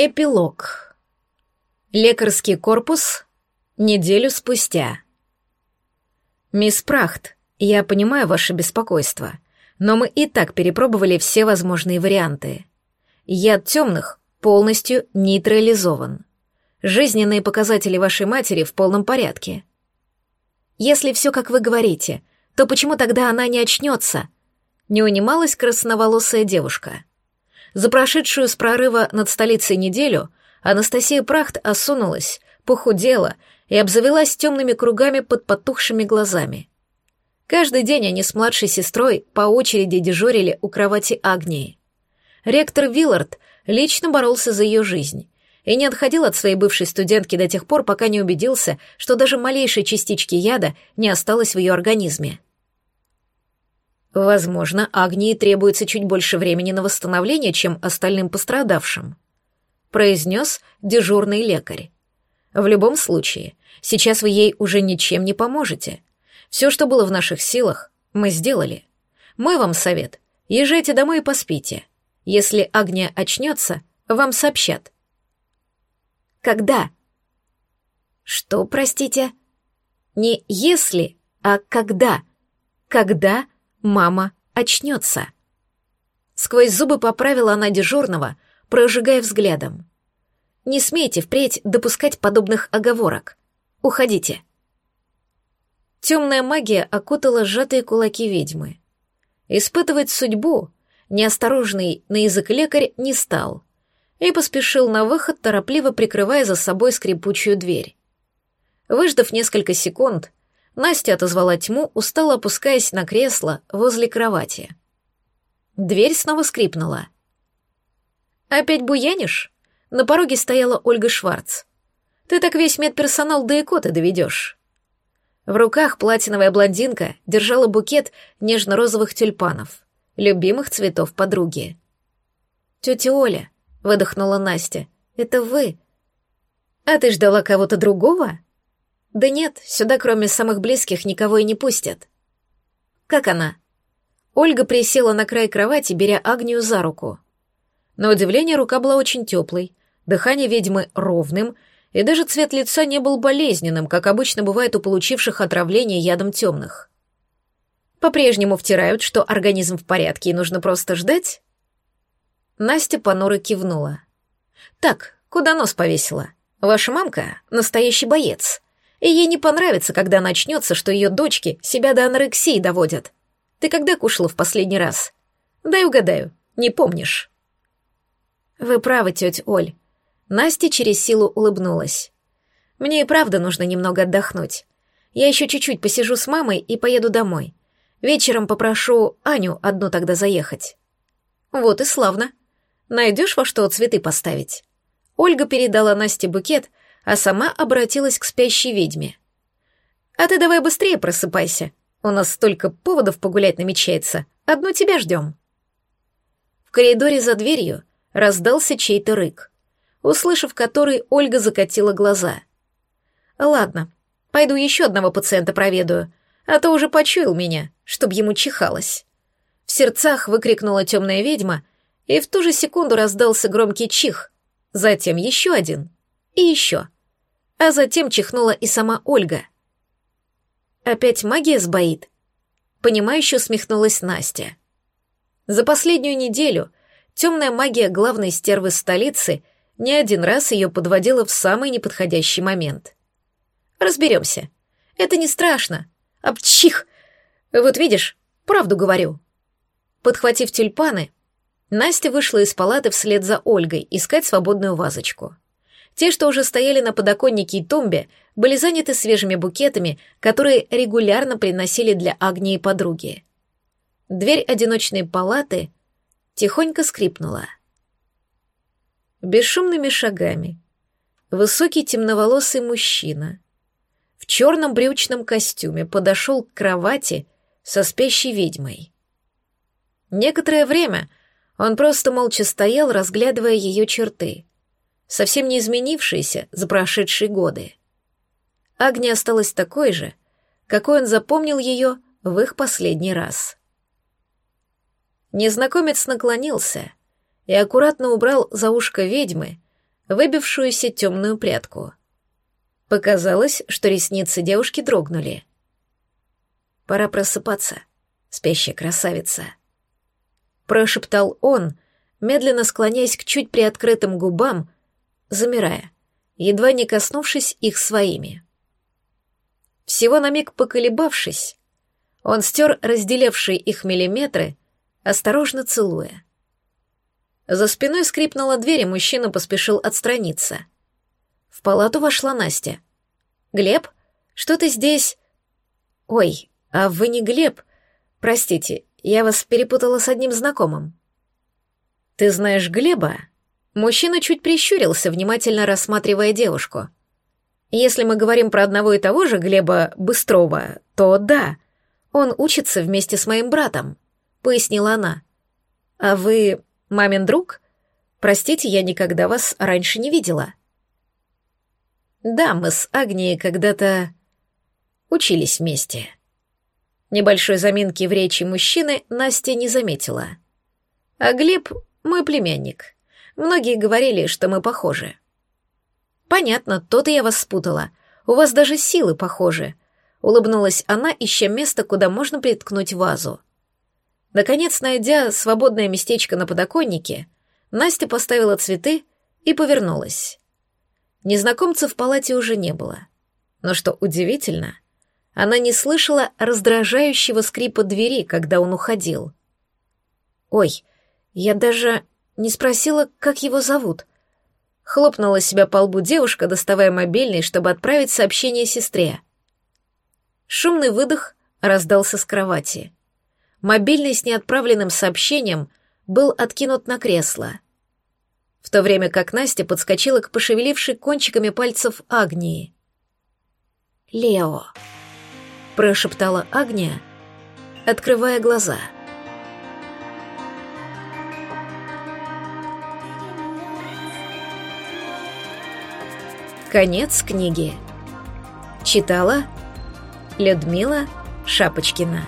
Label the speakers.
Speaker 1: Эпилог. Лекарский корпус. Неделю спустя. Мисс Прахт, я понимаю ваше беспокойство, но мы и так перепробовали все возможные варианты. Яд темных полностью нейтрализован. Жизненные показатели вашей матери в полном порядке. Если все как вы говорите, то почему тогда она не очнется? Не унималась красноволосая девушка. За прошедшую с прорыва над столицей неделю Анастасия Прахт осунулась, похудела и обзавелась темными кругами под потухшими глазами. Каждый день они с младшей сестрой по очереди дежурили у кровати Агнии. Ректор Виллард лично боролся за ее жизнь и не отходил от своей бывшей студентки до тех пор, пока не убедился, что даже малейшей частички яда не осталось в ее организме. Возможно, Агнии требуется чуть больше времени на восстановление, чем остальным пострадавшим, произнес дежурный лекарь. В любом случае, сейчас вы ей уже ничем не поможете. Все, что было в наших силах, мы сделали. Мой вам совет — езжайте домой и поспите. Если Агния очнется, вам сообщат. Когда? Что, простите? Не если, а когда. Когда мама очнется. Сквозь зубы поправила она дежурного, прожигая взглядом. Не смейте впредь допускать подобных оговорок. Уходите. Темная магия окутала сжатые кулаки ведьмы. Испытывать судьбу неосторожный на язык лекарь не стал и поспешил на выход, торопливо прикрывая за собой скрипучую дверь. Выждав несколько секунд, Настя отозвала тьму, устало опускаясь на кресло возле кровати. Дверь снова скрипнула. «Опять буянишь?» На пороге стояла Ольга Шварц. «Ты так весь медперсонал до икоты доведешь». В руках платиновая блондинка держала букет нежно-розовых тюльпанов, любимых цветов подруги. «Тетя Оля», — выдохнула Настя, — «это вы». «А ты ждала кого-то другого?» Да нет, сюда кроме самых близких никого и не пустят. Как она? Ольга присела на край кровати, беря Агнию за руку. На удивление рука была очень теплой, дыхание ведьмы ровным, и даже цвет лица не был болезненным, как обычно бывает у получивших отравление ядом темных. По-прежнему втирают, что организм в порядке и нужно просто ждать? Настя понуро кивнула. «Так, куда нос повесила? Ваша мамка — настоящий боец и ей не понравится, когда начнется, что ее дочки себя до анорексии доводят. Ты когда кушала в последний раз? Дай угадаю, не помнишь. Вы правы, тетя Оль. Настя через силу улыбнулась. Мне и правда нужно немного отдохнуть. Я еще чуть-чуть посижу с мамой и поеду домой. Вечером попрошу Аню одну тогда заехать. Вот и славно. Найдешь во что цветы поставить? Ольга передала Насте букет, а сама обратилась к спящей ведьме. «А ты давай быстрее просыпайся. У нас столько поводов погулять намечается. Одну тебя ждем». В коридоре за дверью раздался чей-то рык, услышав который, Ольга закатила глаза. «Ладно, пойду еще одного пациента проведаю, а то уже почуял меня, чтоб ему чихалось». В сердцах выкрикнула темная ведьма, и в ту же секунду раздался громкий чих, затем еще один и еще а затем чихнула и сама Ольга. «Опять магия сбоит?» Понимающе усмехнулась Настя. За последнюю неделю темная магия главной стервы столицы не один раз ее подводила в самый неподходящий момент. «Разберемся. Это не страшно. Обчих! Вот видишь, правду говорю». Подхватив тюльпаны, Настя вышла из палаты вслед за Ольгой искать свободную вазочку. Те, что уже стояли на подоконнике и тумбе, были заняты свежими букетами, которые регулярно приносили для Агнии подруги. Дверь одиночной палаты тихонько скрипнула. Бесшумными шагами высокий темноволосый мужчина в черном брючном костюме подошел к кровати со спящей ведьмой. Некоторое время он просто молча стоял, разглядывая ее черты — совсем не изменившаяся за прошедшие годы. Агния осталась такой же, какой он запомнил ее в их последний раз. Незнакомец наклонился и аккуратно убрал за ушко ведьмы выбившуюся темную прядку. Показалось, что ресницы девушки дрогнули. «Пора просыпаться, спящая красавица», — прошептал он, медленно склоняясь к чуть приоткрытым губам, замирая, едва не коснувшись их своими. Всего на миг поколебавшись, он стер разделявшие их миллиметры, осторожно целуя. За спиной скрипнула дверь, и мужчина поспешил отстраниться — в палату вошла Настя. «Глеб, что ты здесь...» «Ой, а вы не Глеб? Простите, я вас перепутала с одним знакомым». «Ты знаешь Глеба?» Мужчина чуть прищурился, внимательно рассматривая девушку. «Если мы говорим про одного и того же Глеба Быстрова, то да, он учится вместе с моим братом», — пояснила она. «А вы мамин друг? Простите, я никогда вас раньше не видела». Да, мы с Агнией когда-то учились вместе. Небольшой заминки в речи мужчины Настя не заметила. А Глеб — мой племянник. Многие говорили, что мы похожи. Понятно, то-то я вас спутала. У вас даже силы похожи. Улыбнулась она, ища место, куда можно приткнуть вазу. Наконец, найдя свободное местечко на подоконнике, Настя поставила цветы и повернулась. Незнакомца в палате уже не было. Но что удивительно, она не слышала раздражающего скрипа двери, когда он уходил. «Ой, я даже не спросила, как его зовут». Хлопнула себя по лбу девушка, доставая мобильный, чтобы отправить сообщение сестре. Шумный выдох раздался с кровати. Мобильный с неотправленным сообщением был откинут на кресло — в то время как Настя подскочила к пошевелившей кончиками пальцев Агнии. «Лео», — прошептала Агния, открывая глаза. Конец книги. Читала Людмила Шапочкина.